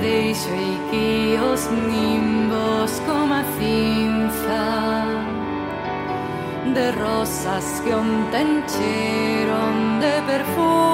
De y yo y nimbos como cinza de rosas que un tenchero de perfume.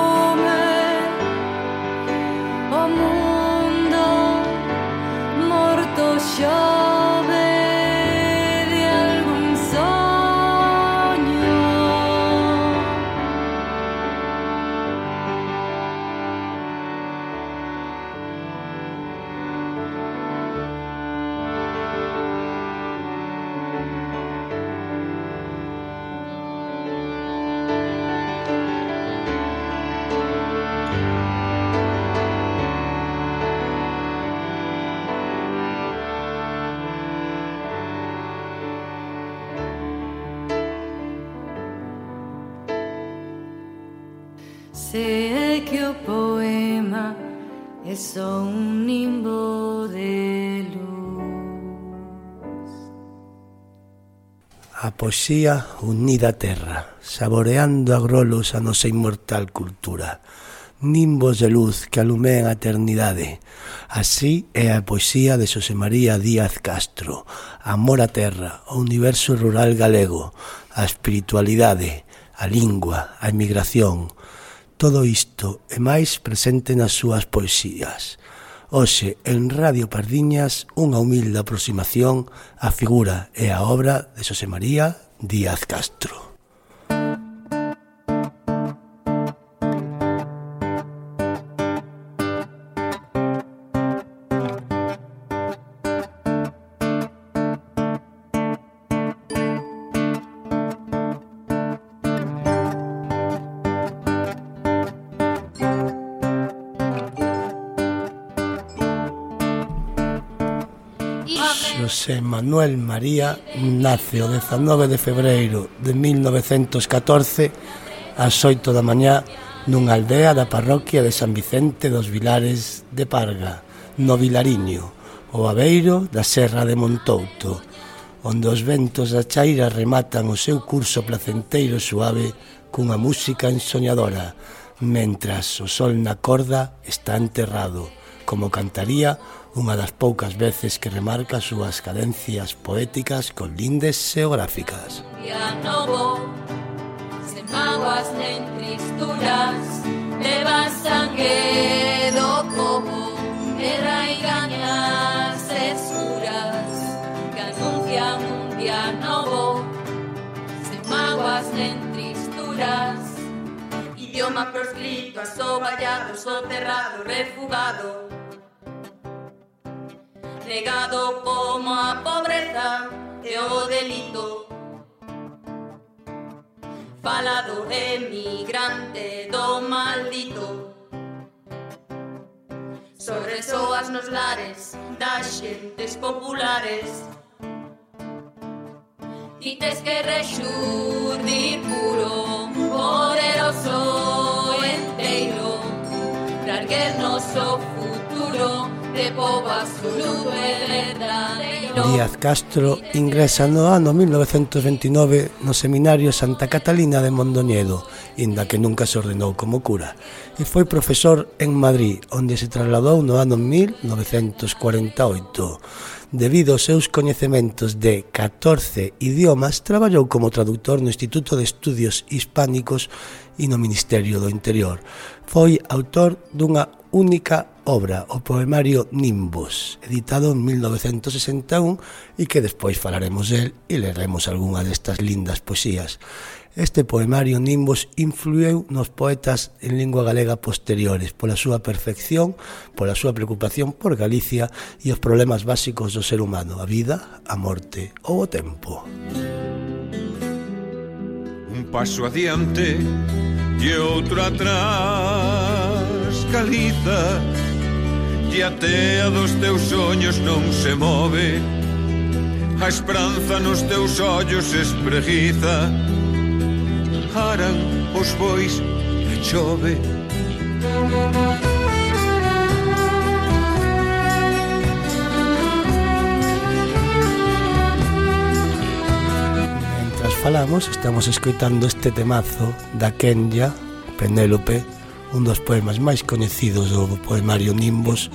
poesía unida a terra, saboreando a grolos a nosa inmortal cultura, nimbos de luz que alumean a eternidade. Así é a poesía de Xosé María Díaz Castro, amor á terra, o universo rural galego, a espiritualidade, a lingua, a emigración. Todo isto é máis presente nas súas poesías Hoxe, en Radio Pardiñas, unha humilde aproximación á figura e á obra de Xosé María Díaz Castro. José Manuel María nace o 19 de febreiro de 1914 ás 8 da mañá nunha aldea da parroquia de San Vicente dos Vilares de Parga, no Vilariño, o Aveiro da Serra de Montouto, onde os ventos da chaira rematan o seu curso placenteiro suave cunha música ensoñadora, mentras o sol na corda está enterrado, como cantaría unha das poucas veces que remarca as súas cadencias poéticas con lindes xeográficas. Ya novo, sen mágoas nen tristuras, leva sangue do erra e gañas escuras, que anuncian un día novo, sen mágoas nen tristuras, idioma proscrito, asoballado, soterrado, refugado, negado como a pobreza e o delito. Fala do emigrante do maldito Sobre soas nos lares das xentes populares dites que rexurdir puro, poderoso enteiro Larguernos o te povas nube verdadeiro Díaz Castro ingresa no ano 1929 no seminario Santa Catalina de Mondoñedo inda que nunca se ordenou como cura e foi profesor en Madrid onde se trasladou no ano 1948 Debido aos seus coñecementos de 14 idiomas, traballou como traductor no Instituto de Estudios Hispánicos e no Ministerio do Interior. Foi autor dunha única obra, o poemario Nimbus, editado en 1961 e que despois falaremos del e leremos algunha destas lindas poesías. Este poemario Nimbos influiu nos poetas en lingua galega posteriores pola súa perfección, pola súa preocupación por Galicia e os problemas básicos do ser humano, a vida, a morte ou o tempo. Un paso adiante e outro atrás, Galiza, e a tea dos teus soños non se move, a esperanza nos teus ollos espreguiza, paran os bois e chove. Mientras falamos, estamos escoitando este temazo da Kenya, Penélope, un dos poemas máis coñecidos do poemario Nimbos,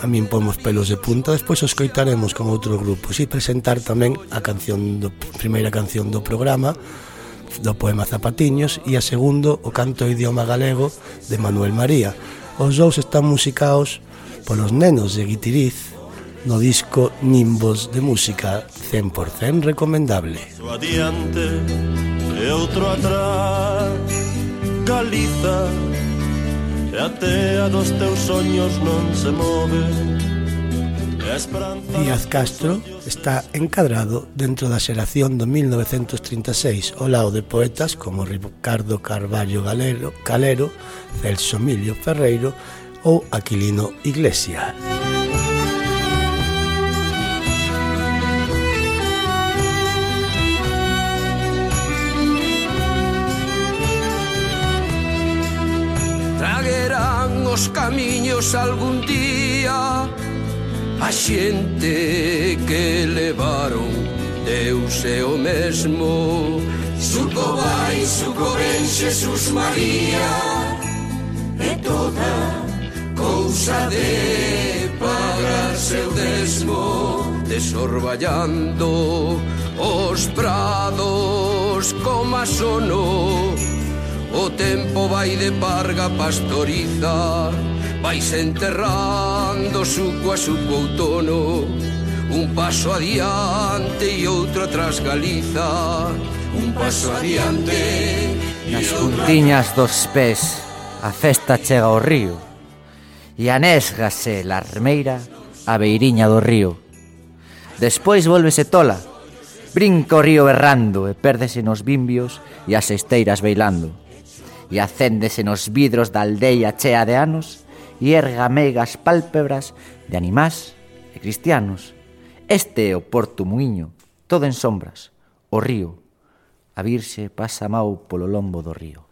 a min pomos pelos de punta, despois os coitaremos con outros grupos e presentar tamén a canción do, primeira canción do programa, do poema Zapatiños e a segundo o canto idioma galego de Manuel María. Os dous están musicaos polos nenos de Guitiriz no disco Nimbos de Música 100% recomendable. Adiante e outro atrás Galiza E atea dos teus soños non se move Díaz Castro está encadrado dentro da xeración do 1936 ao lado de poetas como Ricardo Carballo Galero, Calero, Celso Emilio Ferreiro ou Aquilino Iglesias. Traguerán os camiños algún día A xente que levaron Deus é o mesmo. Suco vai, suco ven, Xesús María E toda cousa de pagar seu desmo Desorballando os prados coma sono. O tempo vai de parga pastorizar Vais enterrando suco a suco outono Un paso adiante e outro atrás Galiza. Un paso adiante Nas puntiñas dos pés a festa chega ao río. E anésgase la armeira a beiriña do río. Despois volvese tola Brinca o río berrando e pérdese nos bimbios e as esteiras bailando. E acéndese nos vidros da aldeia chea de anos e erga megas pálpebras de animás e cristianos. Este é o Porto Muiño, todo en sombras, o río. A virxe pasa mau polo lombo do río.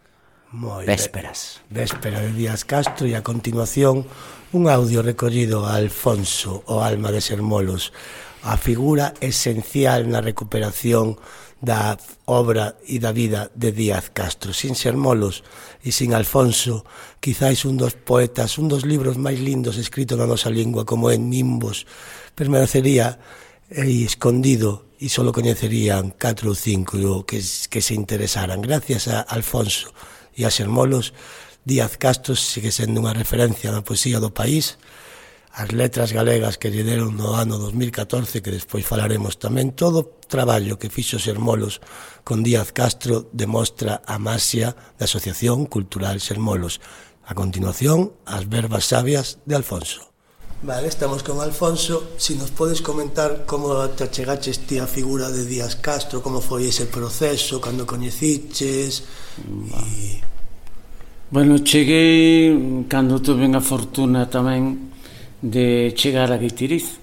Moi Vésperas. Véspera de Díaz Castro e a continuación un audio recollido a Alfonso, o alma de Sermolos, a figura esencial na recuperación da obra e da vida de Díaz Castro. Sin Xermolos e sin Alfonso, quizáis un dos poetas, un dos libros máis lindos escritos na nosa lingua, como en Nimbos, permanecería e escondido e só coñecerían catro ou cinco que, que se interesaran. Gracias a Alfonso e a Sermolos, Díaz Castro sigue sendo unha referencia na poesía do país as letras galegas que lle deron no ano 2014, que despois falaremos tamén, todo traballo que fixo Sermolos con Díaz Castro demostra a masia da Asociación Cultural Sermolos. A continuación, as verbas sabias de Alfonso. Vale, estamos con Alfonso. Si nos podes comentar como te achegaches ti a figura de Díaz Castro, como foi ese proceso, cando coñeciches... E... Bueno, cheguei cando tuve a fortuna tamén de chegar a Guitiriz.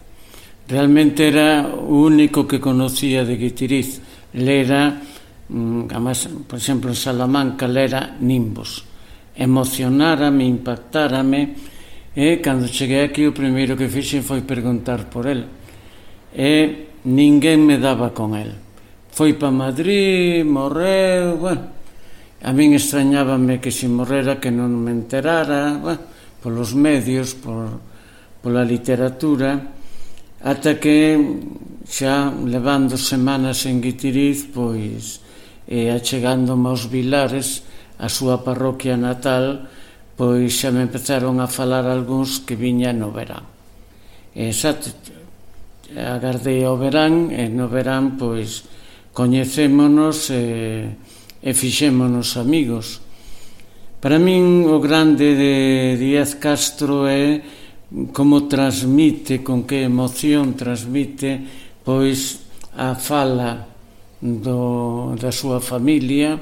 Realmente era o único que conocía de Guitiriz. Lera, mm, además, por exemplo, en Salamanca, lera Nimbos. Emocionárame, impactárame, e cando cheguei aquí o primeiro que fixen foi preguntar por el. E ninguén me daba con el. Foi pa Madrid, morreu, bueno, A min extrañábame que se morrera que non me enterara, bueno, polos medios, por pola literatura ata que xa levando semanas en Guitiriz pois e achegándome aos vilares a súa parroquia natal pois xa me empezaron a falar algúns que viña no verán. E xa agardei ao verán e no verán pois coñecémonos e, e fixémonos amigos. Para min o grande de Díaz Castro é como transmite, con que emoción transmite, pois a fala do, da súa familia,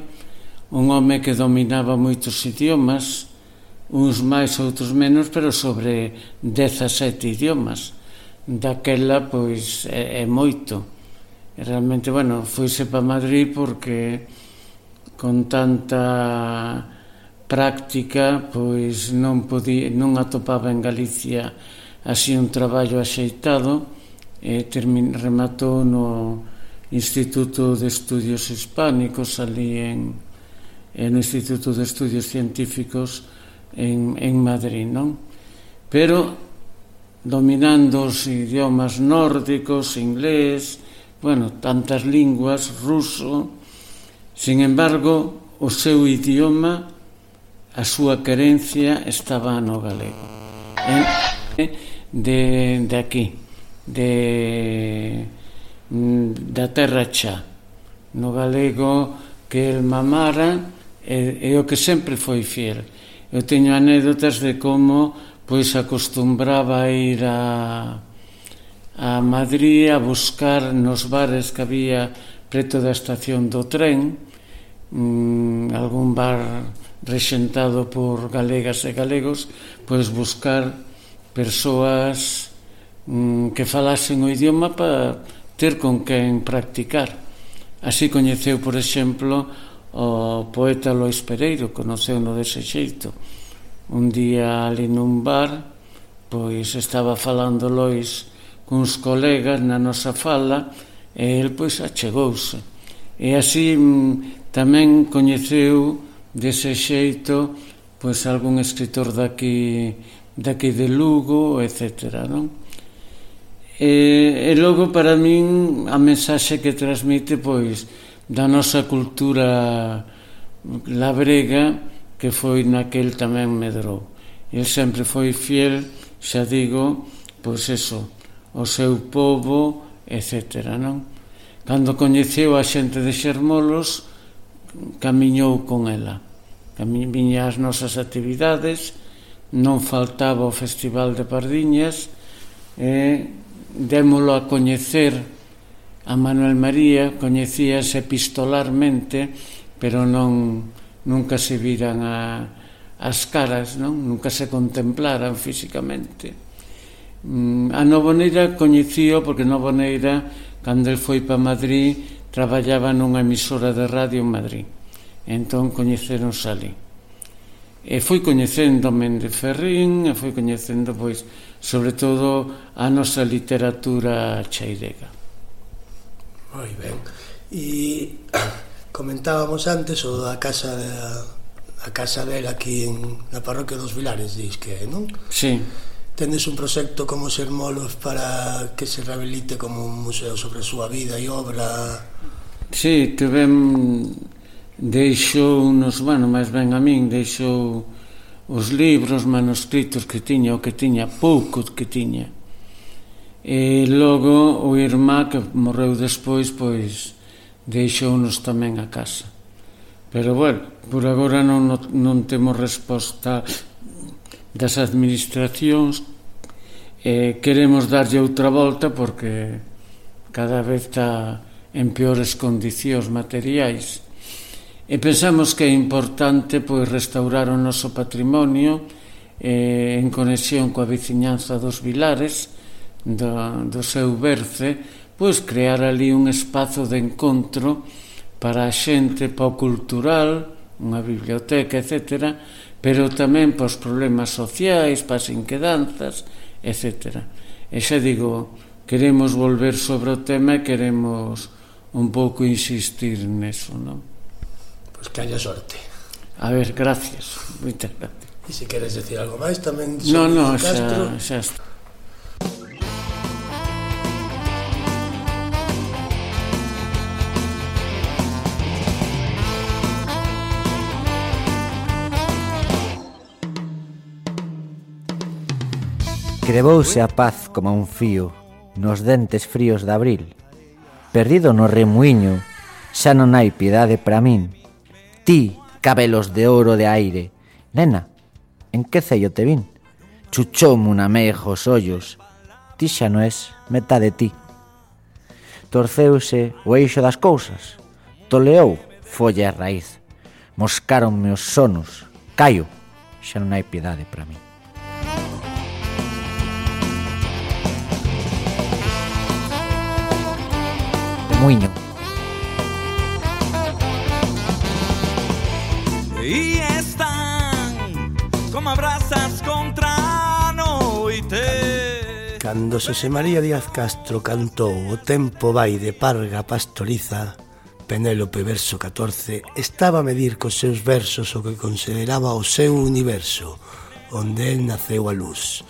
un home que dominaba moitos idiomas, uns máis, outros menos, pero sobre 17 idiomas. Daquela, pois, é, é moito. E realmente, bueno, foise para Madrid porque con tanta práctica pois non podía, non atopaba en Galicia así un traballo axeitado e termin, rematou no Instituto de Estudios Hispánicos ali en, en o Instituto de Estudios Científicos en, en Madrid, non? Pero dominando os idiomas nórdicos, inglés, bueno, tantas linguas, ruso, sin embargo, o seu idioma a súa querencia estaba no galego. E de, de aquí, de, mm, da terra xa, no galego que el mamara e, e o que sempre foi fiel. Eu teño anécdotas de como pois acostumbraba a ir a, a Madrid a buscar nos bares que había preto da estación do tren, mm, algún bar rexentado por galegas e galegos, pois buscar persoas mm, que falasen o idioma para ter con quen practicar. Así coñeceu, por exemplo, o poeta Lois Pereiro, conoceu no dese xeito. Un día ali nun bar, pois estaba falando Lois cuns colegas na nosa fala e el pois achegouse. E así mm, tamén coñeceu Dese xeito, pois algún escritor daqui daqui de Lugo, etc. Non? E, e logo para min a mensaxe que transmite pois da nosa cultura labrega que foi naquel tamén medrou. El sempre foi fiel, xa digo, pois eso, o seu povo, etc. Non? Cando coñeceu a xente de Xermolos, camiñou con ela. Camiña as nosas actividades, non faltaba o Festival de Pardiñas, e démolo a coñecer a Manuel María, coñecíase epistolarmente, pero non nunca se viran a, as caras, non? nunca se contemplaran físicamente. Mm, a Novoneira coñecío porque Novoneira, cando el foi para Madrid, traballaba nunha emisora de radio en Madrid. Entón coñeceron ali. E foi coñecendo Méndez Ferrín, e foi coñecendo, pois, sobre todo, a nosa literatura chairega. Moi ben. E comentábamos antes o da casa da, a casa dela aquí en, na parroquia dos Vilares, dis que, non? Sí. Tendes un proxecto como Sermolos para que se rehabilite como un museo sobre a súa vida e obra? Sí, que ben deixou nos, bueno, máis ben a min, deixou os libros, manuscritos que tiña, o que tiña, pouco que tiña. E logo o irmá que morreu despois, pois deixounos tamén a casa. Pero bueno, por agora non, non temos resposta das administracións eh, queremos darlle outra volta porque cada vez está en peores condicións materiais. E pensamos que é importante pois restaurar o noso patrimonio eh, en conexión coa veciñanza dos vilares do, do seu berce pois crear ali un espazo de encontro para a xente, para o cultural, unha biblioteca, etcétera, pero tamén para os problemas sociais, para as inquedanzas, etc. E xa digo, queremos volver sobre o tema e queremos un pouco insistir neso, non? Pois que haya sorte. A ver, gracias. Moitas gracias. E se queres decir algo máis tamén... No, no, xa, xa está. Crebouse a paz como un fío nos dentes fríos de abril. Perdido no remuiño, xa non hai piedade para min. Ti, cabelos de ouro de aire, nena, en que cello te vin? Chuchoume un amejo os ollos, ti xa non és meta de ti. Torceuse o eixo das cousas, toleou folla e raíz, moscaronme os sonos, caio, xa non hai piedade para min. Muiño. E están como abrazas contra a noite Cando Xosé María Díaz Castro cantou O tempo vai de parga pastoriza Penélope verso 14 estaba a medir cos seus versos o que consideraba o seu universo, onde el naceu a luz.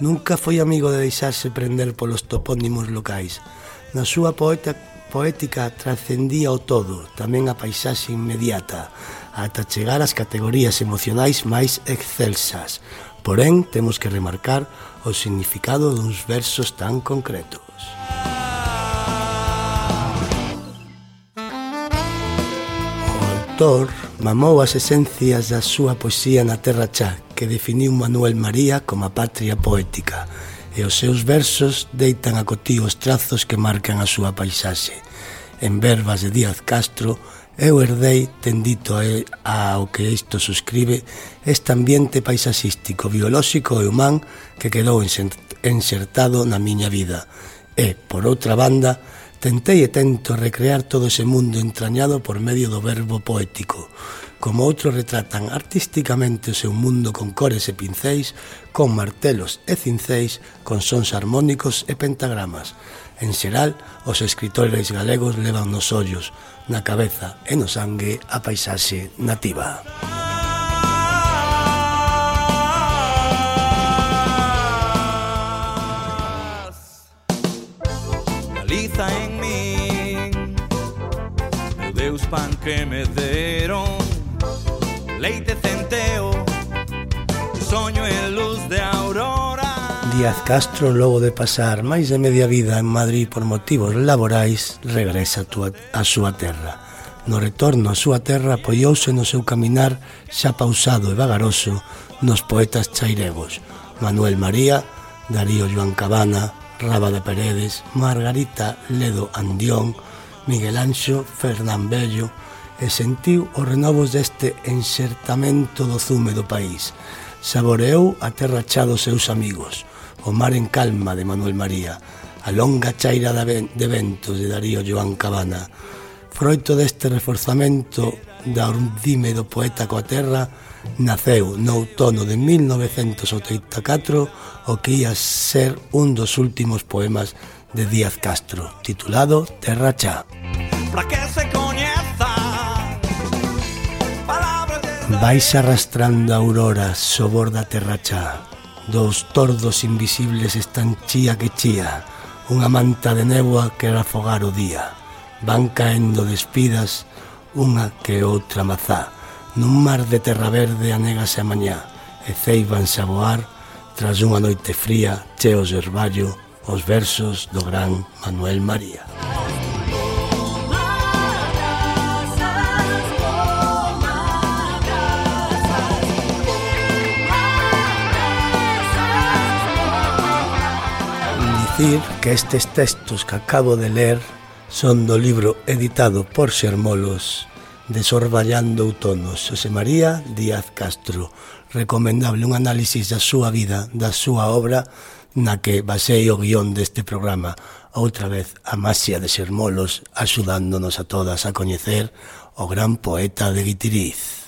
Nunca foi amigo de deixarse prender polos topónimos locais. Na súa poeta poética trascendía o todo, tamén a paisaxe inmediata, ata chegar ás categorías emocionais máis excelsas. Porén, temos que remarcar o significado duns versos tan concretos. O autor mamou as esencias da súa poesía na Terra Chá, que definiu Manuel María como a patria poética, e os seus versos deitan a cotí os trazos que marcan a súa paisaxe. En verbas de Díaz Castro, eu herdei, tendito ao que isto suscribe, este ambiente paisaxístico, biolóxico e humán que quedou enxertado na miña vida. E, por outra banda, tentei e tento recrear todo ese mundo entrañado por medio do verbo poético, como outros retratan artísticamente o seu mundo con cores e pincéis, con martelos e cincéis, con sons armónicos e pentagramas. En xeral, os escritores galegos levan nos ollos, na cabeza e no sangue a paisaxe nativa. Galiza en min, Deus pan que me deron leite centeo, soño en luz de aurora. Díaz Castro, logo de pasar máis de media vida en Madrid por motivos laborais, regresa a súa terra. No retorno a súa terra apoiouse no seu caminar xa pausado e vagaroso nos poetas chairegos Manuel María, Darío Joan Cabana, Rábada Paredes, Margarita Ledo Andión, Miguel Anxo, Fernán Bello, e sentiu os renovos deste enxertamento do zume do país. Saboreou a terra chá dos seus amigos, o mar en calma de Manuel María, a longa chaira de ventos de Darío Joan Cabana. Froito deste reforzamento da urdime do poeta coa terra, naceu no outono de 1984 o que ia ser un dos últimos poemas de Díaz Castro, titulado Terra Chá. Pra que se coñece Vais arrastrando a aurora sobor da terracha. Dous tordos invisibles están chía que chía. Unha manta de néboa que afogar o día. Van caendo despidas unha que outra mazá. Nun mar de terra verde anégase a mañá E ceibanse a voar tras unha noite fría Cheos de herballo os versos do gran Manuel María. dicir que estes textos que acabo de ler son do libro editado por Xermolos de Sorballando Outonos, José María Díaz Castro. Recomendable un análisis da súa vida, da súa obra, na que basei o guión deste programa. Outra vez, a Masia de Xermolos, axudándonos a todas a coñecer o gran poeta de Guitiriz.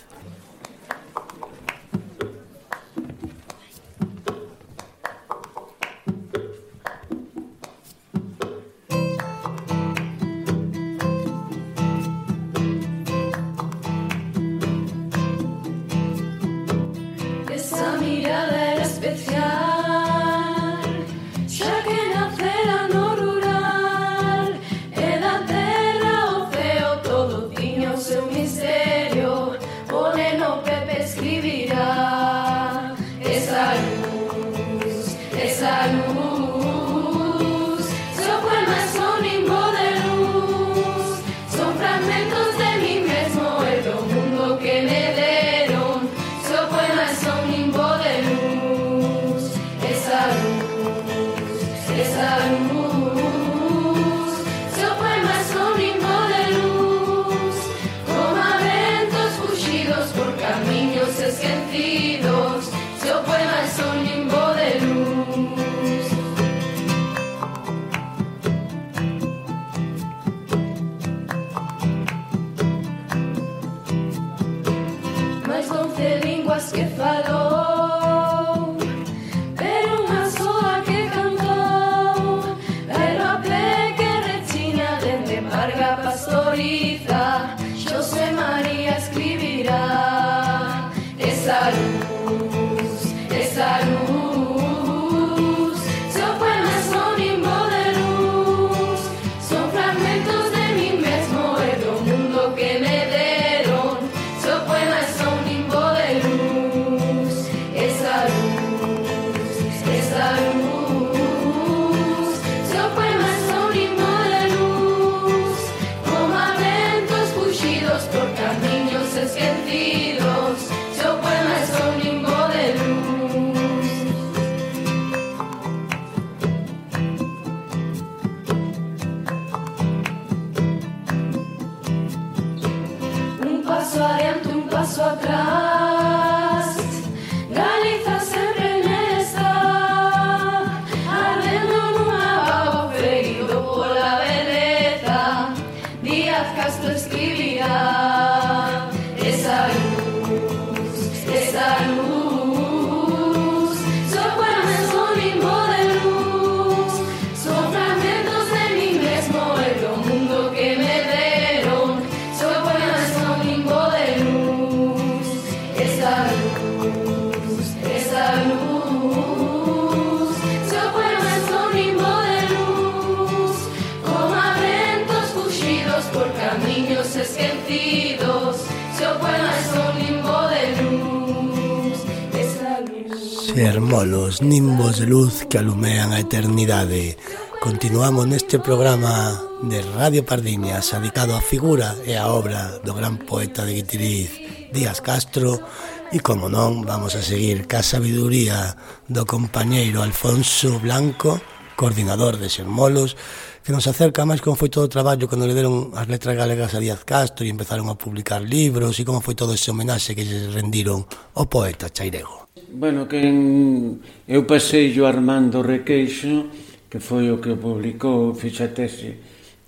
fermolos, nimbos de luz que alumean a eternidade. Continuamos neste programa de Radio Pardiñas dedicado á figura e á obra do gran poeta de Guitiriz, Díaz Castro, e como non, vamos a seguir ca sabiduría do compañeiro Alfonso Blanco, coordinador de Sermolos, que nos acerca máis como foi todo o traballo cando le deron as letras galegas a Díaz Castro e empezaron a publicar libros e como foi todo ese homenaxe que lle rendiron ao poeta Chairego. Bueno, que en, eu pasei yo Armando Requeixo, que foi o que publicou, fixa a tese,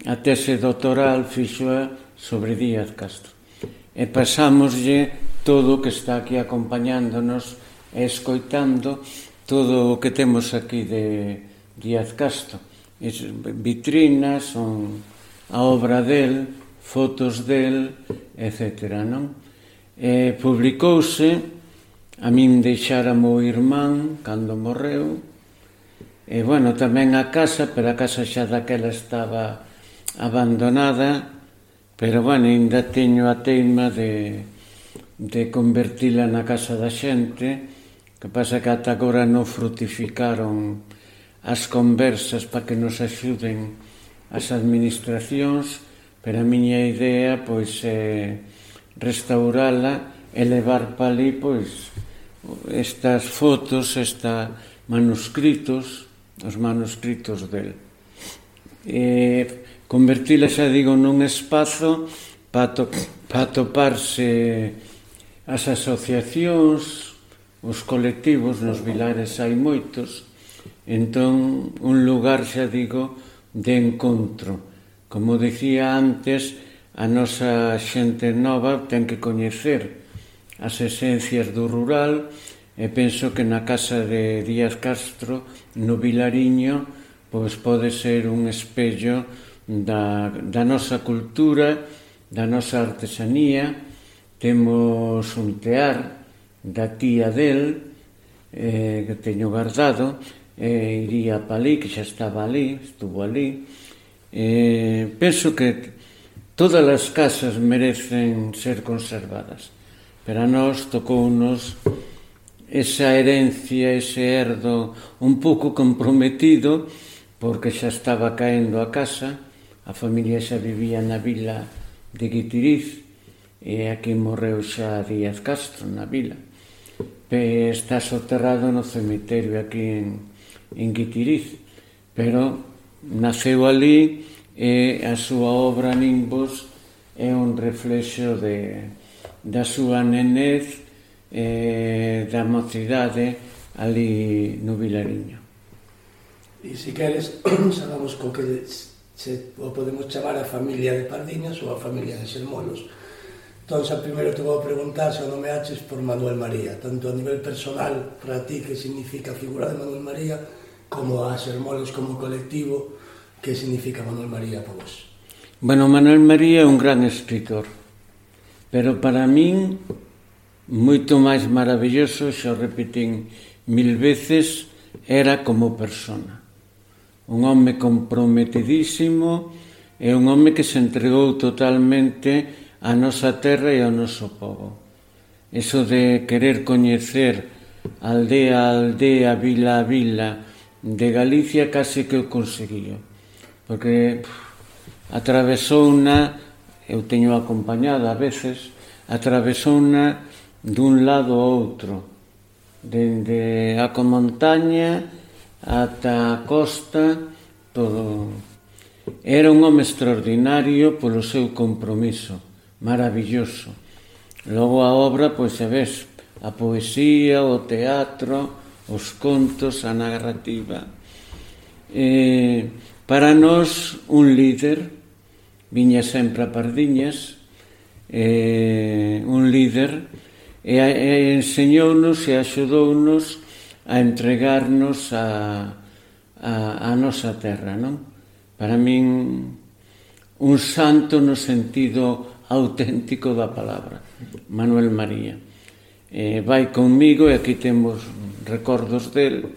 a tese doctoral fixo sobre Díaz Castro. E pasámoslle todo o que está aquí acompañándonos e escoitando todo o que temos aquí de Díaz Castro. Es, vitrinas, son a obra del, fotos del, etc. Non? E publicouse A min deixara meu irmán cando morreu. E, bueno, tamén a casa, pero a casa xa daquela estaba abandonada, pero, bueno, ainda teño a teima de, de convertila na casa da xente, que pasa que ata agora non frutificaron as conversas para que nos axuden as administracións, pero a miña idea, pois, é restaurala e levar para ali, pois, estas fotos, esta manuscritos, os manuscritos del. E convertila, xa digo, nun espazo para to, pa toparse as asociacións, os colectivos, nos vilares hai moitos, entón un lugar, xa digo, de encontro. Como dicía antes, a nosa xente nova ten que coñecer as esencias do rural e penso que na casa de Díaz Castro no Vilariño pois pode ser un espello da, da nosa cultura da nosa artesanía. Temos un tear da tía del eh, que teño guardado eh, iría para ali, que xa estaba ali estuvo ali eh, penso que todas as casas merecen ser conservadas. Pero a nós tocounos esa herencia, ese herdo un pouco comprometido, porque xa estaba caendo a casa, a familia xa vivía na vila de Guitiriz, e aquí morreu xa Díaz Castro, na vila. Pe está soterrado no cemiterio aquí en, en Guitiriz, pero naceu ali e a súa obra Nimbos é un reflexo de, da súa nenez eh, da mocidade ali no Vilariño. E se queres, sabamos co que se o podemos chamar a familia de Pardiñas ou a familia de Xermolos. Entón, xa primeiro te vou preguntar se o nome haches por Manuel María, tanto a nivel personal para ti que significa a figura de Manuel María, como a Xermolos como colectivo que significa Manuel María para vos. Bueno, Manuel María é un gran escritor, Pero para min, moito máis maravilloso, xa o repetín mil veces, era como persona. Un home comprometidísimo e un home que se entregou totalmente á nosa terra e ao noso povo. Eso de querer coñecer aldea a aldea, vila a vila de Galicia case que o conseguía. Porque pff, atravesou unha eu teño acompañada a veces, atravesouna dun lado ao outro, dende a comontaña ata a costa, todo. Era un home extraordinario polo seu compromiso, maravilloso. Logo a obra, pois se ves, a poesía, o teatro, os contos, a narrativa. Eh, para nós, un líder, viña sempre a Pardiñas, eh, un líder, e, e enseñounos e axudounos a entregarnos a, a, a nosa terra, non? Para min, un santo no sentido auténtico da palabra, Manuel María. Eh, vai conmigo e aquí temos recordos del,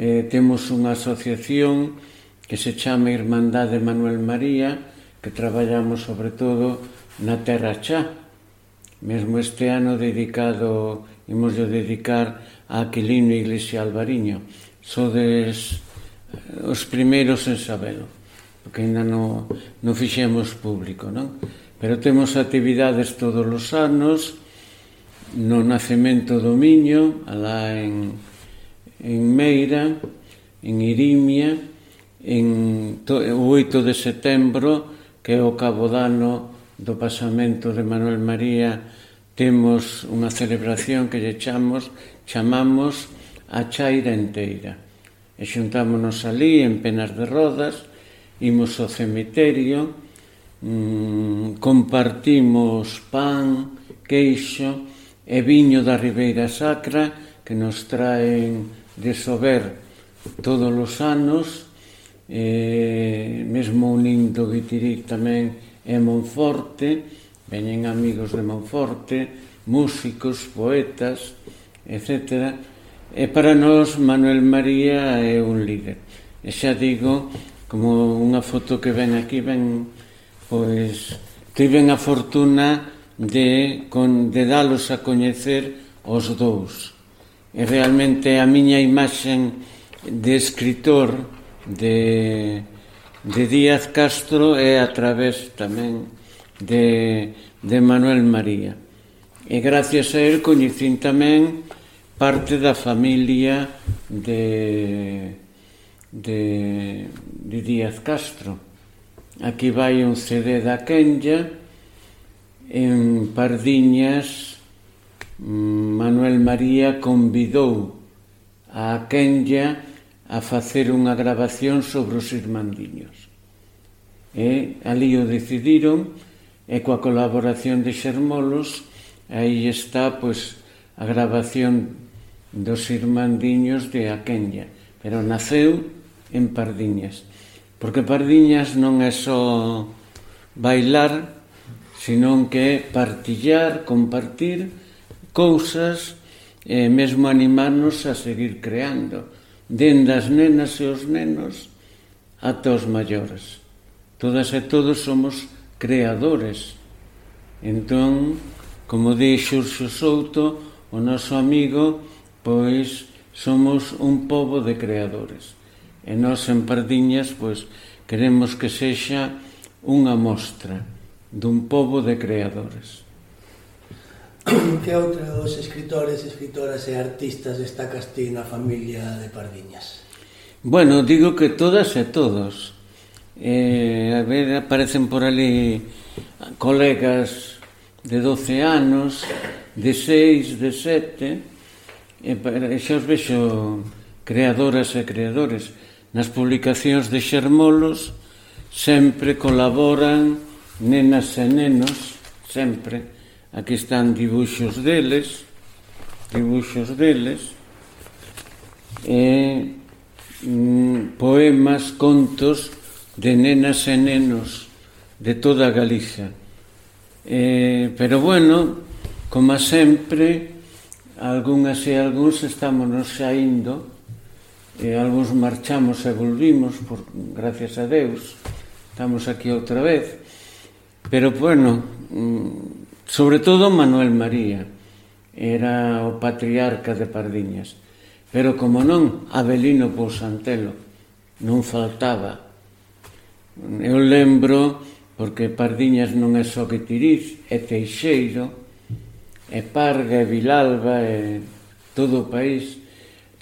eh, temos unha asociación que se chama Irmandade Manuel María, que traballamos sobre todo na Terra Chá. Mesmo este ano dedicado, imos de dedicar a Aquilino Iglesia Alvariño. Sodes eh, os primeiros en sabelo, porque ainda non, non fixemos público, non? Pero temos actividades todos os anos, no Nacemento do Miño, alá en, en Meira, en Irimia, en to, o 8 de setembro, que é o cabodano do pasamento de Manuel María temos unha celebración que lle chamamos, chamamos a Chaira Enteira. E xuntámonos ali en Penas de Rodas, imos ao cemiterio, mmm, compartimos pan, queixo e viño da Ribeira Sacra que nos traen de sober todos os anos eh, mesmo unindo Guitiric tamén é Monforte, veñen amigos de Monforte, músicos, poetas, etc. E para nós Manuel María é un líder. E xa digo, como unha foto que ven aquí, ven, pois, tiven a fortuna de, con, de dalos a coñecer os dous. E realmente a miña imaxen de escritor, de, de Díaz Castro e a través tamén de, de Manuel María. E gracias a él coñecín tamén parte da familia de, de, de Díaz Castro. Aquí vai un CD da Kenya en Pardiñas mm, Manuel María convidou a Kenya a facer unha grabación sobre os irmandiños. E ali o decidiron e coa colaboración de Xermolos aí está pois a grabación dos irmandiños de Aquenya, pero naceu en Pardiñas. Porque Pardiñas non é só bailar, senón que é partillar, compartir cousas e mesmo animarnos a seguir creando dende as nenas e os nenos ata os maiores. Todas e todos somos creadores. Entón, como di Xurxo Souto, o noso amigo, pois somos un pobo de creadores. E nós en Pardiñas, pois, queremos que sexa unha mostra dun pobo de creadores que outros escritores, escritoras e artistas destacas ti na familia de Pardiñas? Bueno, digo que todas e todos. Eh, a ver, aparecen por ali colegas de 12 anos, de 6, de 7, e, e xa os vexo creadoras e creadores. Nas publicacións de Xermolos sempre colaboran nenas e nenos, sempre Aquí están dibuxos deles, dibuxos deles, e mm, poemas, contos de nenas e nenos de toda Galicia. Eh, pero bueno, como sempre, algunhas e algúns estámonos saindo, e algúns marchamos e volvimos, por, gracias a Deus, estamos aquí outra vez, pero bueno, mm, Sobre todo Manuel María, era o patriarca de Pardiñas, pero como non Abelino Pousantelo, non faltaba. Eu lembro, porque Pardiñas non é só que Tiriz, é Teixeiro, é Parga, é Vilalba, é todo o país,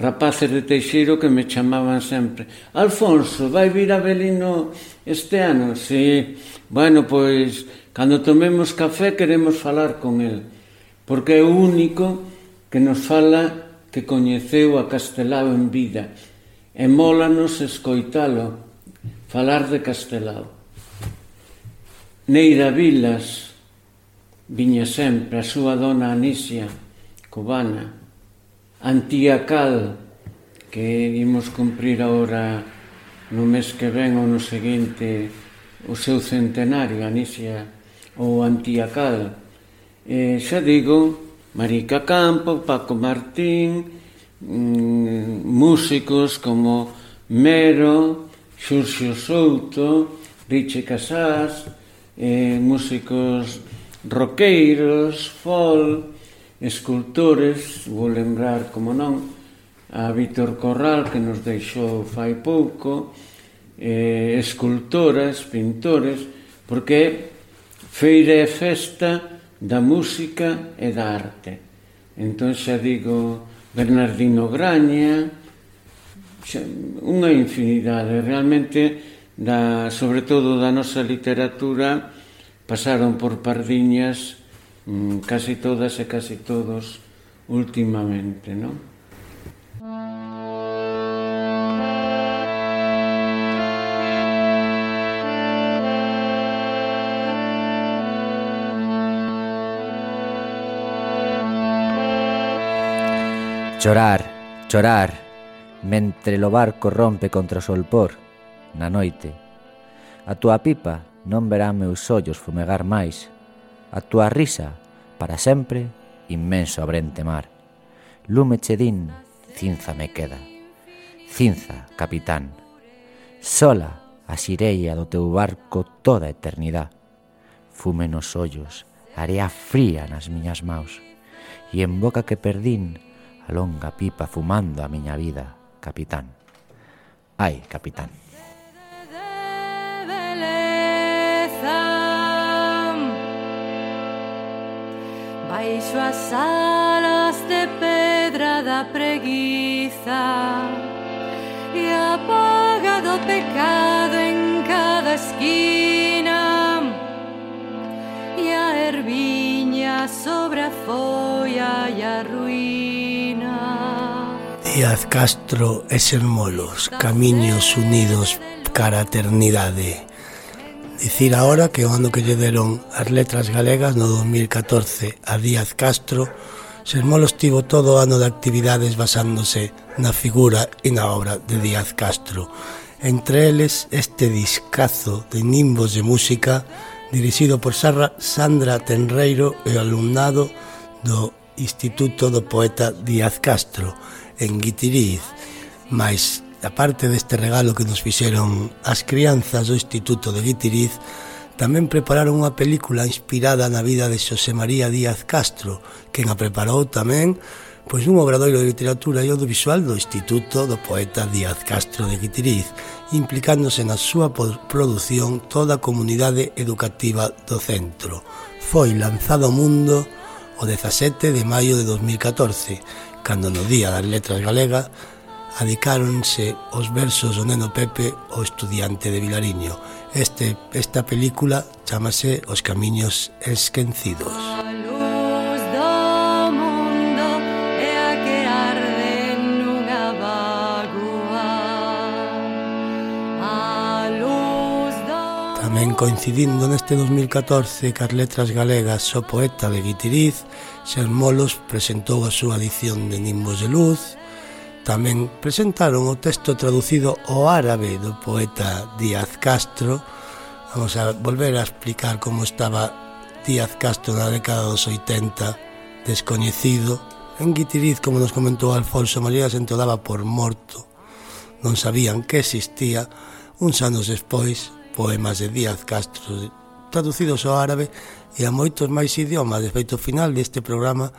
rapaces de Teixeiro que me chamaban sempre Alfonso, vai vir a Belino este ano? Si, bueno, pois, cando tomemos café queremos falar con el porque é o único que nos fala que coñeceu a Castelao en vida e mólanos escoitalo falar de Castelao Neira Vilas viña sempre a súa dona Anisia cubana antiacal que imos cumprir agora no mes que ven ou no seguinte o seu centenario, Anisia ou Antiacal. E, xa digo, Marica Campo, Paco Martín, mmm, músicos como Mero, Xurxo Souto, Riche Casás, eh, músicos roqueiros, folk, escultores, vou lembrar, como non, a Vítor Corral, que nos deixou fai pouco, eh, escultoras, pintores, porque feira e festa da música e da arte. Entón xa digo Bernardino Graña, xa, unha infinidade, realmente, da, sobre todo da nosa literatura, pasaron por Pardiñas, mm, casi todas e casi todos últimamente, non? Chorar, chorar, mentre o barco rompe contra o solpor, na noite. A túa pipa non verá meus ollos fumegar máis, a túa risa, para sempre, inmenso abrente mar. Lume che din, cinza me queda. Cinza, capitán. Sola a xireia do teu barco toda a eternidade. Fume nos ollos, area fría nas miñas maus. E en boca que perdín, a longa pipa fumando a miña vida, capitán. Ai, capitán. Baixo as alas de pedra da preguiza E apaga do pecado en cada esquina. E a erviña sobre a folla e a ruína. Díaz Castro e Sermolos, Camiños Unidos cara a eternidade. Dicir agora que o ano que lle deron as letras galegas no 2014 a Díaz Castro, Sermolos tivo todo o ano de actividades basándose na figura e na obra de Díaz Castro. Entre eles, este discazo de nimbos de música dirixido por Sarra Sandra Tenreiro e o alumnado do Instituto do Poeta Díaz Castro, en Guitiriz, máis aparte deste regalo que nos fixeron as crianzas do Instituto de Guitiriz, tamén prepararon unha película inspirada na vida de Xosé María Díaz Castro, quen a preparou tamén pois un obradoiro de literatura e audiovisual do Instituto do Poeta Díaz Castro de Guitiriz, implicándose na súa produción toda a comunidade educativa do centro. Foi lanzado ao mundo o 17 de maio de 2014, cando no Día das Letras Galegas adicáronse os versos do Neno Pepe o estudiante de Vilariño. Este, esta película chamase Os camiños esquecidos. Tamén coincidindo neste 2014 cas letras galegas o poeta de Guitiriz, Xermolos presentou a súa edición de Nimbos de Luz Tamén presentaron o texto traducido ao árabe do poeta Díaz Castro. Vamos a volver a explicar como estaba Díaz Castro na década dos 80, descoñecido. En Guitiriz, como nos comentou Alfonso María, se entodaba por morto. Non sabían que existía. Uns anos despois, poemas de Díaz Castro traducidos ao árabe e a moitos máis idiomas. De feito, final deste programa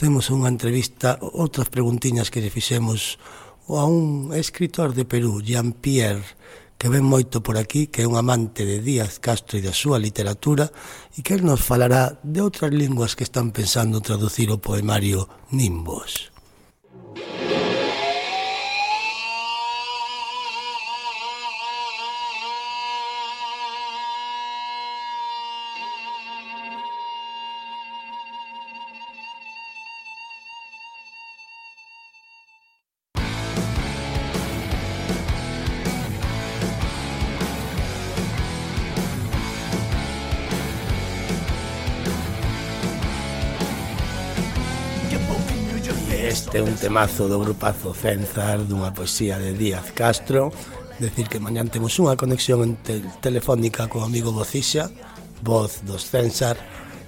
temos unha entrevista, outras preguntiñas que lle fixemos a un escritor de Perú, Jean-Pierre, que ven moito por aquí, que é un amante de Díaz Castro e da súa literatura, e que nos falará de outras linguas que están pensando traducir o poemario Nimbos. Este é un temazo do grupazo Cenzar dunha poesía de Díaz Castro. Decir que mañán temos unha conexión tel telefónica co amigo Bocixa Voz dos Cenzar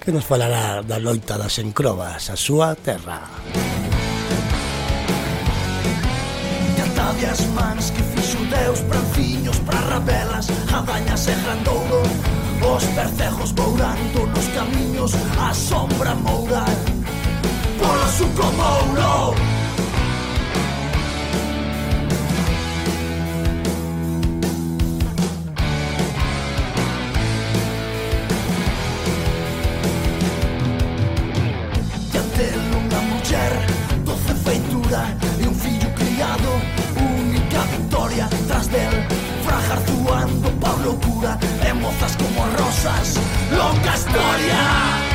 Que nos falará da loita das encrobas a súa terra. Ata as mans que fixo Deus Pranciños, pra rabelas, adañas e grandouro Os percejos bourando nos camiños A sombra moura. Polo suco mouro Diante unha muller Doce feitura e un fillo criado Única victoria tras del Frajar zuando pa locura E mozas como rosas Longa historia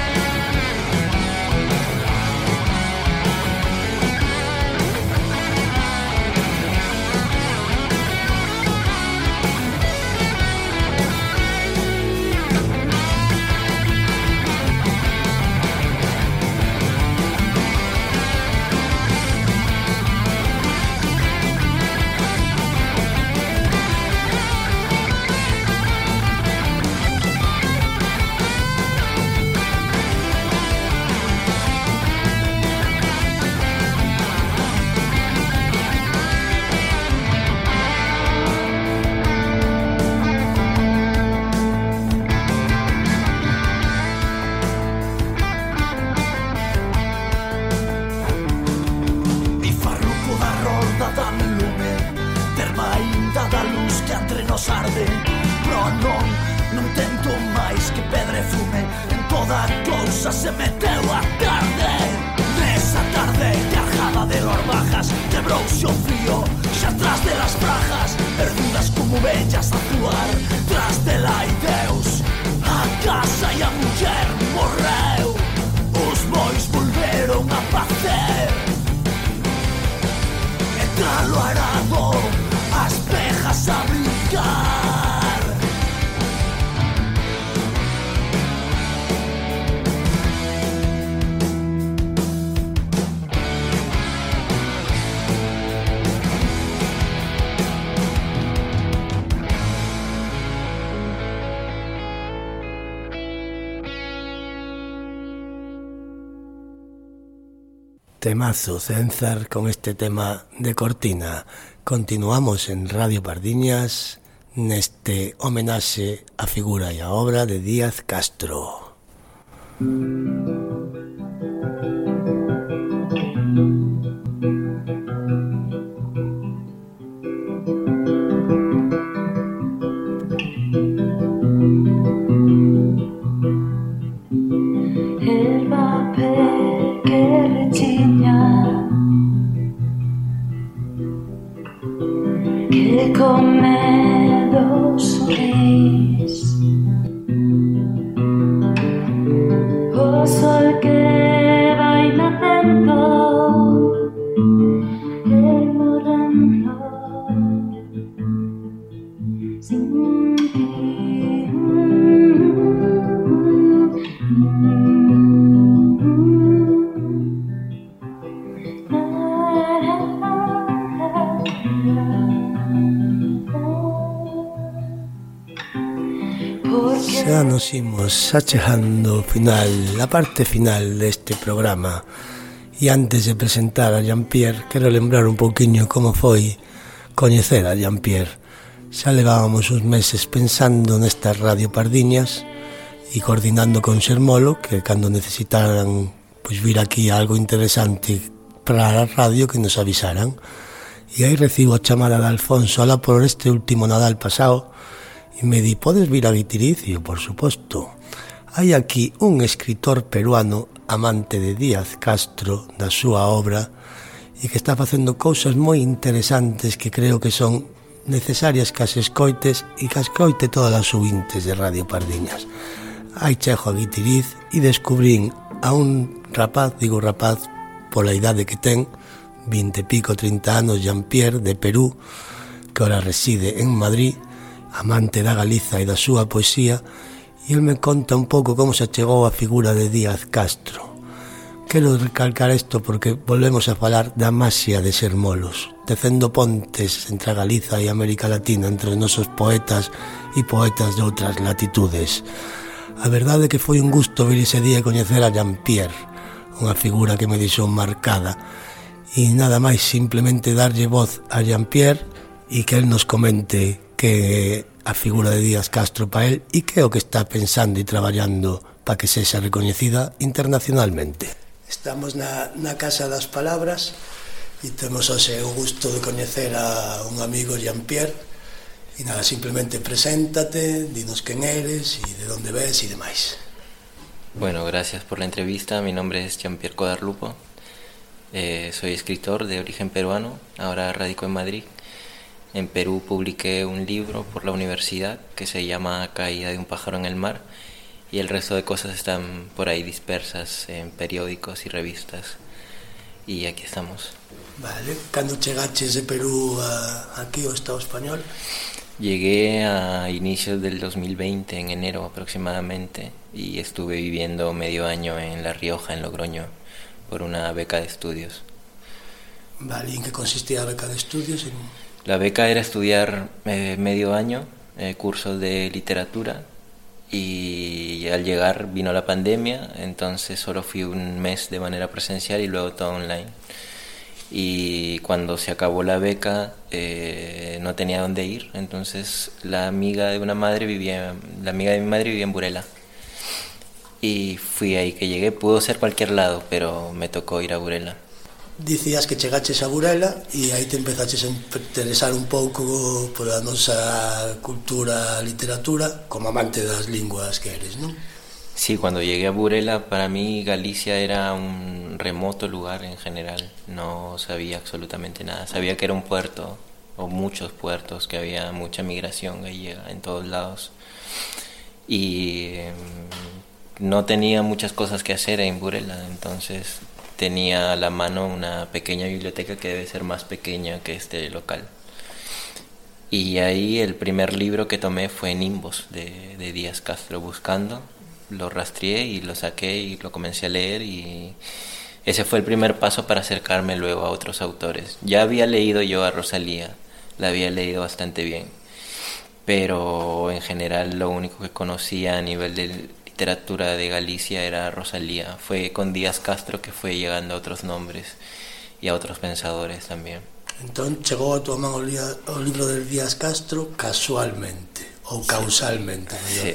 temazo, Cenzar, con este tema de Cortina. Continuamos en Radio Pardiñas neste homenaxe á figura e a obra de Díaz Castro. Mm. Imos achegando final, a parte final deste programa. E antes de presentar a Jean-Pierre Quero lembrar un pouquiño como foi coñecer a Jean-Pierre. Xa levábamos uns meses pensando nestas radio pardiñas E coordinando con Xermolo Que cando necesitaran pois, vir aquí algo interesante para a radio que nos avisaran. E aí recibo a chamada de Alfonso Alá por este último Nadal pasado E me di, podes vir a Guitiricio? Por suposto. Hai aquí un escritor peruano amante de Díaz Castro, da súa obra, e que está facendo cousas moi interesantes que creo que son necesarias que as escoites e que as coite todas as subintes de Radio Pardiñas. Hai chejo a Guitiriz e descubrín a un rapaz, digo rapaz, pola idade que ten, 20 e pico, 30 anos, Jean-Pierre, de Perú, que ora reside en Madrid, amante da Galiza e da súa poesía, e el me conta un pouco como se chegou a figura de Díaz Castro. Quero recalcar isto porque volvemos a falar da masia de ser molos, tecendo pontes entre a Galiza e a América Latina entre os nosos poetas e poetas de outras latitudes. A verdade é que foi un gusto vir ese día coñecer a Jean-Pierre, unha figura que me deixou marcada, e nada máis simplemente darlle voz a Jean-Pierre e que él nos comente que a figura de Díaz Castro para él e que é o que está pensando e traballando para que sexa recoñecida internacionalmente. Estamos na, na Casa das Palabras e temos hoxe o gusto de coñecer a un amigo Jean-Pierre e nada, simplemente preséntate, dinos quen eres e de onde ves e demais. Bueno, gracias por la entrevista. Mi nombre es Jean-Pierre Codarlupo. Eh, soy escritor de origen peruano, ahora radico en Madrid En Perú publiqué un libro por la universidad que se llama Caída de un pájaro en el mar y el resto de cosas están por ahí dispersas en periódicos y revistas. Y aquí estamos. Vale, cando chegaches de Perú a, aquí ao Estado español? Llegué a inicios del 2020, en enero aproximadamente, y estuve viviendo medio año en La Rioja, en Logroño, por una beca de estudios. Vale, ¿en qué consistía la beca de estudios? En... La beca era estudiar eh, medio año, eh, cursos de literatura, y al llegar vino la pandemia, entonces solo fui un mes de manera presencial y luego todo online. Y cuando se acabó la beca eh, no tenía dónde ir, entonces la amiga de una madre vivía, la amiga de mi madre vivía en Burela. Y fui ahí que llegué, pudo ser cualquier lado, pero me tocó ir a Burela. Dicías que chegaches a Burela e aí te empezaches a interesar un pouco pola nosa cultura, literatura, como amante das linguas que eres, non? Sí, cuando llegué a Burela, para mí Galicia era un remoto lugar en general. No sabía absolutamente nada. Sabía que era un puerto, o muchos puertos, que había mucha migración gallega en todos lados. Y no tenía muchas cosas que hacer en Burela, entonces tenía a la mano una pequeña biblioteca que debe ser más pequeña que este local. Y ahí el primer libro que tomé fue Nimbos de, Díaz Castro, buscando. Lo rastreé y lo saqué y lo comencé a leer y ese fue el primer paso para acercarme luego a otros autores. Ya había leído yo a Rosalía, la había leído bastante bien, pero en general lo único que conocía a nivel de literatura de Galicia era Rosalía. Fue con Díaz Castro que fue llegando a otros nombres y a otros pensadores también. Entón chegou a tua man o, lía, o libro del Díaz Castro casualmente ou causalmente, sí. sí.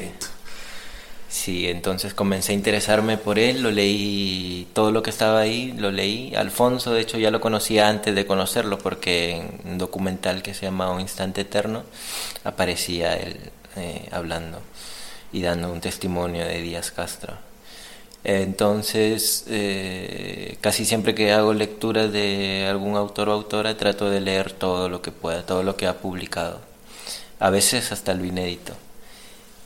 Sí, entonces comencé a interesarme por él, lo leí, todo lo que estaba ahí, lo leí. Alfonso, de hecho, ya lo conocía antes de conocerlo, porque en un documental que se llama Un Instante Eterno aparecía él eh, hablando y dando un testimonio de Díaz Castro. Entonces, eh, casi siempre que hago lecturas de algún autor o autora, trato de leer todo lo que pueda, todo lo que ha publicado. A veces hasta lo inédito.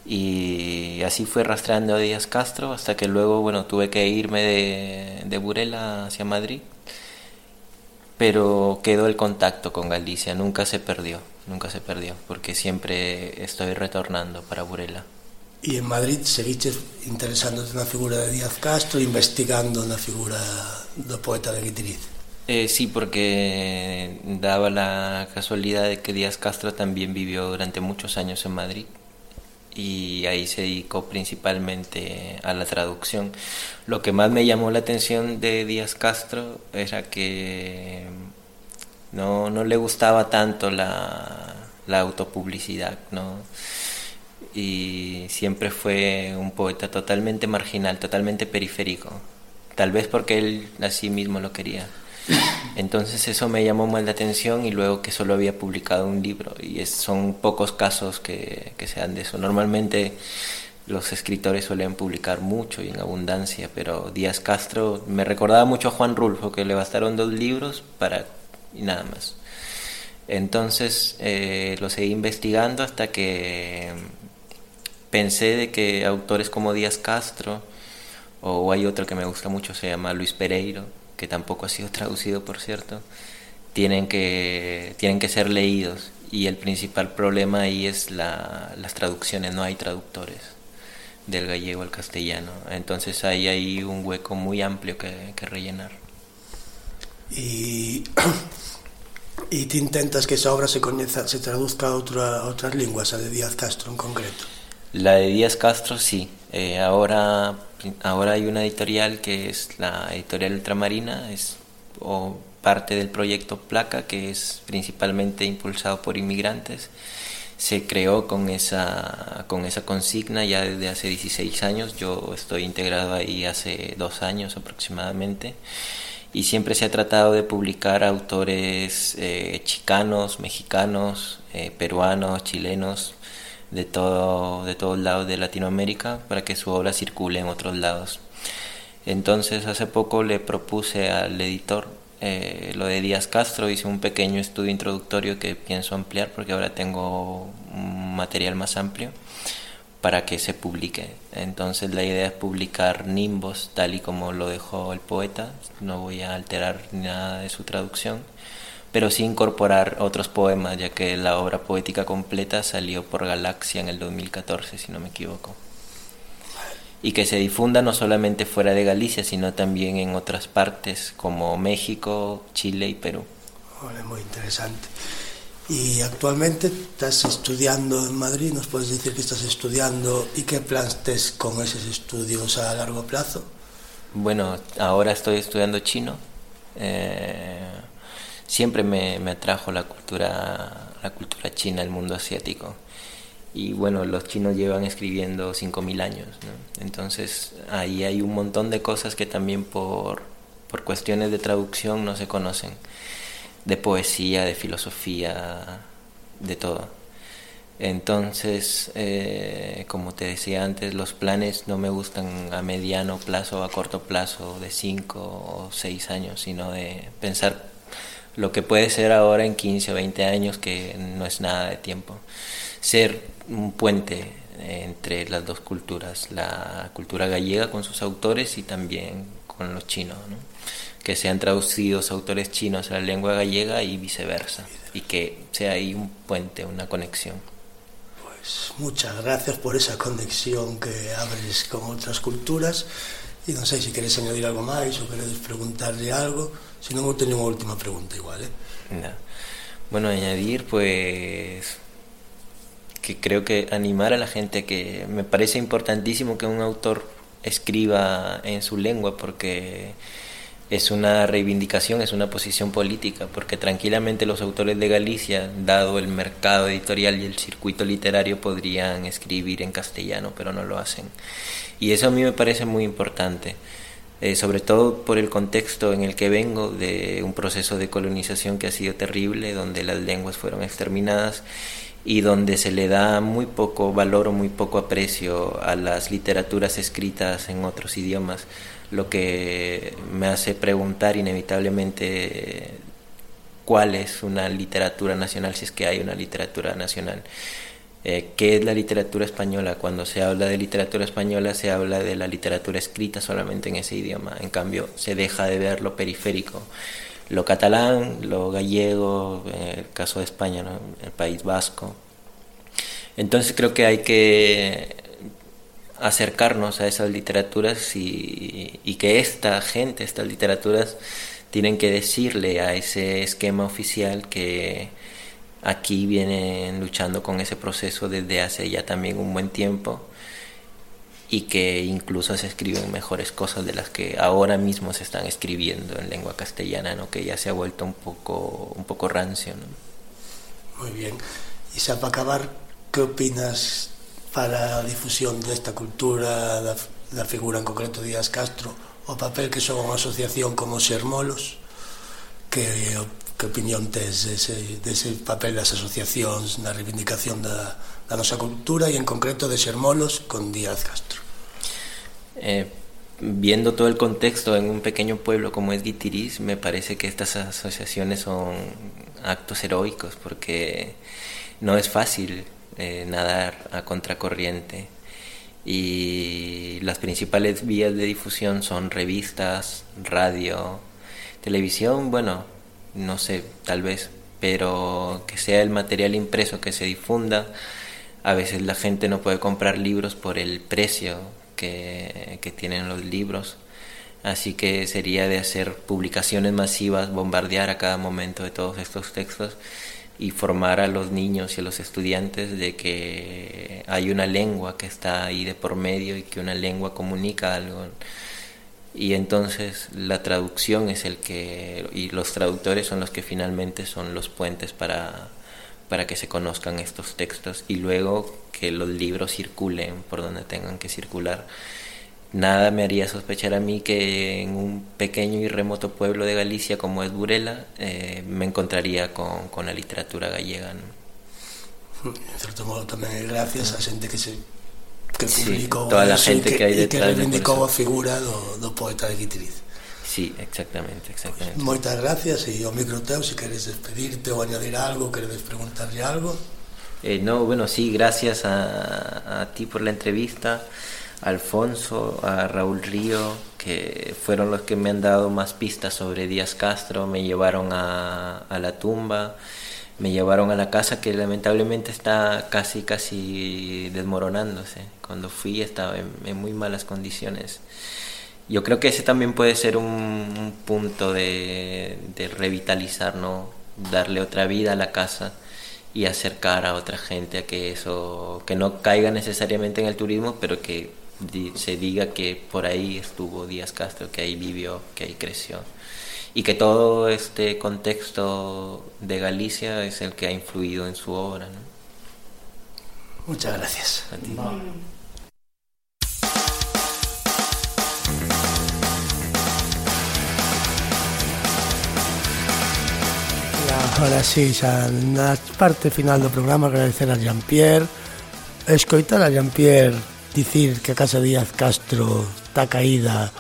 Y así fue rastreando a Díaz Castro hasta que luego, bueno, tuve que irme de, de Burela hacia Madrid. Pero quedó el contacto con Galicia, nunca se perdió, nunca se perdió, porque siempre estoy retornando para Burela. E en Madrid seguiches interesándote na figura de Díaz Castro, investigando na figura do poeta de Guitiriz. Eh, sí, porque daba la casualidad de que Díaz Castro también vivió durante muchos años en Madrid y ahí se dedicó principalmente a la traducción. Lo que más me llamó la atención de Díaz Castro era que no, no le gustaba tanto la, la autopublicidad, ¿no? Y siempre fue un poeta totalmente marginal, totalmente periférico, tal vez porque él así mismo lo quería. Entonces eso me llamó más la atención y luego que solo había publicado un libro y son pocos casos que, que se de eso. Normalmente los escritores suelen publicar mucho y en abundancia, pero Díaz Castro me recordaba mucho a Juan Rulfo, que le bastaron dos libros para y nada más. Entonces eh, lo seguí investigando hasta que pensé de que autores como Díaz Castro, o hay otro que me gusta mucho, se llama Luis Pereiro, que tampoco ha sido traducido, por cierto, tienen que, tienen que ser leídos. Y el principal problema ahí es la, las traducciones, no hay traductores. del gallego al castellano. Entonces hay ahí un hueco muy amplio que, rellenar. Y, y te intentas que esa obra se, se traduzca a, outra, a outras linguas, a de Díaz Castro en concreto. La de Díaz Castro sí. Eh, ahora, ahora hay una editorial que es la editorial Ultramarina, es o parte del proyecto Placa, que es principalmente impulsado por inmigrantes. Se creó con esa, con esa consigna ya desde hace 16 años. Yo estoy integrado ahí hace dos años aproximadamente. Y siempre se ha tratado de publicar autores eh, chicanos, mexicanos, eh, peruanos, chilenos, de todo de todos lados de Latinoamérica para que su obra circule en otros lados. Entonces hace poco le propuse al editor eh, lo de Díaz Castro, hice un pequeño estudio introductorio que pienso ampliar porque ahora tengo un material más amplio para que se publique. Entonces la idea es publicar Nimbos tal y como lo dejó el poeta, no voy a alterar nada de su traducción pero sí incorporar otros poemas, ya que la obra poética completa salió por Galaxia en el 2014, si no me equivoco. Y que se difunda no solamente fuera de Galicia, sino también en otras partes como México, Chile y Perú. Vale, muy interesante. Y actualmente estás estudiando en Madrid, ¿nos puedes decir que estás estudiando y qué planes tienes con esos estudios a largo plazo? Bueno, ahora estoy estudiando chino. Eh, siempre me, me, atrajo la cultura, la cultura china, el mundo asiático. Y bueno, los chinos llevan escribiendo 5.000 años. Entonces ahí hay un montón de cosas que también por, por cuestiones de traducción no se conocen. De poesía, de filosofía, de todo. Entonces, eh, como te decía antes, los planes no me gustan a mediano plazo a corto plazo, de 5 o 6 años, sino de pensar lo que puede ser ahora en 15 o 20 años, que no es nada de tiempo. Ser un puente entre las dos culturas, la cultura gallega con sus autores y también con los chinos, ¿no? que sean traducidos autores chinos a la lengua gallega y viceversa, y que sea ahí un puente, una conexión. Pues muchas gracias por esa conexión que abres con otras culturas. E non sei se queres añadir algo máis ou queres preguntarle algo, eu teño unha última pregunta igual, eh? No. Bueno, añadir pues que creo que animar a la gente que me parece importantísimo que un autor escriba en su lengua porque es una reivindicación, es una posición política, porque tranquilamente los autores de Galicia, dado el mercado editorial y el circuito literario, podrían escribir en castellano, pero no lo hacen. Y eso a mí me parece muy importante, eh, sobre todo por el contexto en el que vengo de un proceso de colonización que ha sido terrible, donde las lenguas fueron exterminadas y donde se le da muy poco valor o muy poco aprecio a las literaturas escritas en otros idiomas lo que me hace preguntar inevitablemente cuál es una literatura nacional, si es que hay una literatura nacional. Eh, ¿Qué es la literatura española? Cuando se habla de literatura española se habla de la literatura escrita solamente en ese idioma, en cambio se deja de ver lo periférico, lo catalán, lo gallego, en el caso de España, el País Vasco. Entonces creo que hay que acercarnos a esas literaturas y, que esta gente, estas literaturas, tienen que decirle a ese esquema oficial que aquí vienen luchando con ese proceso desde hace ya también un buen tiempo y que incluso se escriben mejores cosas de las que ahora mismo se están escribiendo en lengua castellana, ¿no? que ya se ha vuelto un poco, un poco rancio. ¿no? Muy bien. Y ya para acabar, ¿qué opinas para a difusión desta cultura da, da figura en concreto Díaz Castro o papel que son unha asociación como Xermolos que, que opinión tes dese, dese papel das asociacións na reivindicación da, da nosa cultura e en concreto de Xermolos con Díaz Castro eh, viendo todo el contexto en un pequeño pueblo como es Guitiriz me parece que estas asociaciones son actos heroicos porque no es fácil eh, nadar a contracorriente. Y las principales vías de difusión son revistas, radio, televisión, bueno, no sé, tal vez, pero que sea el material impreso que se difunda a veces la gente no puede comprar libros por el precio que, que tienen los libros. Así que sería de hacer publicaciones masivas, bombardear a cada momento de todos estos textos y formar a los niños y a los estudiantes de que hay una lengua que está ahí de por medio y que una lengua comunica algo. Y entonces la traducción es el que, y los traductores son los que finalmente son los puentes para, para que se conozcan estos textos y luego que los libros circulen por donde tengan que circular nada me haría sospechar a mí que en un pequeño y remoto pueblo de Galicia como es Burela eh, me encontraría con, con la literatura gallega. ¿no? En certo modo tamén é gracias a xente que se que publicou sí, toda a xente que, que hai detrás e que reivindicou a figura do, do poeta de Guitriz Sí, exactamente, exactamente. Pues, moitas gracias e o micro teu se queres despedirte ou añadir algo, queres preguntarlle algo. Eh, no, bueno, sí, gracias a, a ti por la entrevista, a Alfonso, a Raúl Río, que fueron los que me han dado más pistas sobre Díaz Castro, me llevaron a, a la tumba. Me llevaron a la casa que lamentablemente está casi, casi desmoronándose. Cuando fui estaba en, muy malas condiciones. Yo creo que ese también puede ser un, un punto de, de revitalizar, ¿no? Darle otra vida a la casa y acercar a otra gente a que eso, que no caiga necesariamente en el turismo, pero que se diga que por ahí estuvo Díaz Castro, que ahí vivió, que ahí creció. Y que todo este contexto de Galicia es el que ha influido en su obra. ¿no? Muchas gracias. A ti. E agora sí, xa na parte final do programa agradecer a Jean-Pierre escoitar a Jean-Pierre dicir que a Casa Díaz Castro está caída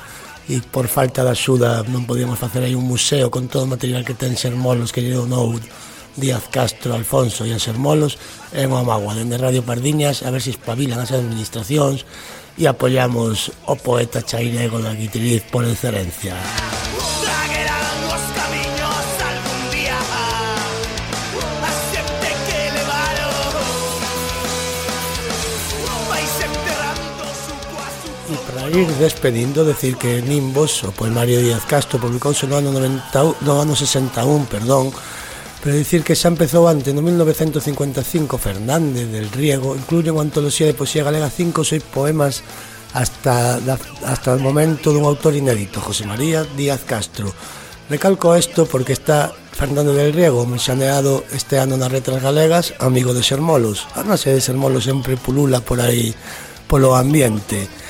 e por falta de axuda non podíamos facer aí un museo con todo o material que ten Sermolos que lle donou Díaz Castro, Alfonso e a Sermolos é unha magua dende Radio Pardiñas a ver se espabilan as administracións e apoiamos o poeta chairego da guitiriz por excelencia. Música E para ir despedindo, decir que Nimbos, o poemario de Díaz Castro, publicouse no ano, 90, no ano 61, perdón, pero dicir que xa empezou antes, no 1955, Fernández del Riego incluye unha antoloxía de poesía galega cinco ou seis poemas hasta, da, hasta o momento dun autor inédito, José María Díaz Castro. Recalco isto porque está Fernando del Riego, mencionado este ano nas letras galegas, amigo de Xermolos. A nosa de Xermolos sempre pulula por aí polo ambiente.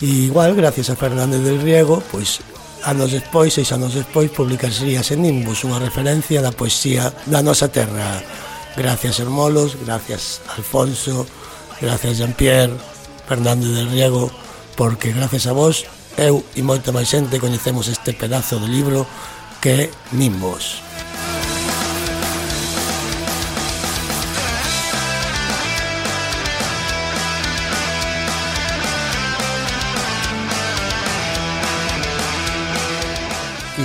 E igual, gracias a Fernández del Riego, pois anos despois, seis anos despois, publicaríase en Nimbus unha referencia da poesía da nosa terra. Gracias Hermolos, gracias Alfonso, gracias Jean-Pierre, Fernández del Riego, porque gracias a vos eu e moita máis xente coñecemos este pedazo de libro que é Nimbos.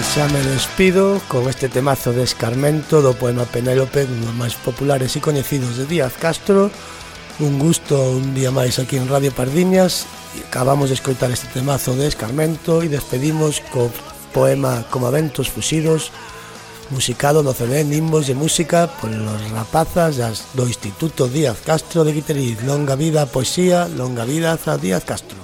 xa me despido con este temazo de escarmento do poema Penélope, un dos máis populares e coñecidos de Díaz Castro. Un gusto un día máis aquí en Radio Pardiñas. Acabamos de escoitar este temazo de escarmento e despedimos co poema Como ventos fusidos, musicado no CD Nimbos de Música polos rapazas das do Instituto Díaz Castro de Guitariz. Longa vida a poesía, longa vida a Díaz Castro.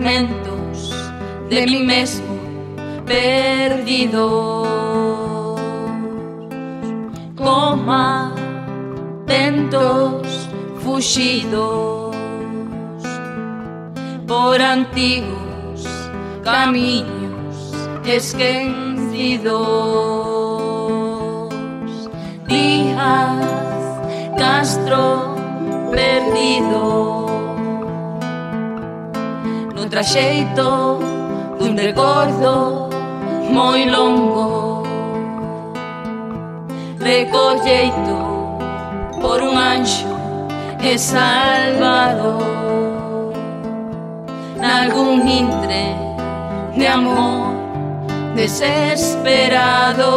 Fragmentos de mí mismo. perdidos como ventos fuxidos por antigos camiños esquecidos. Días Castro perdido traxeito dun recordo moi longo. Recolleito por un anxo e salvado nalgún intre de amor desesperado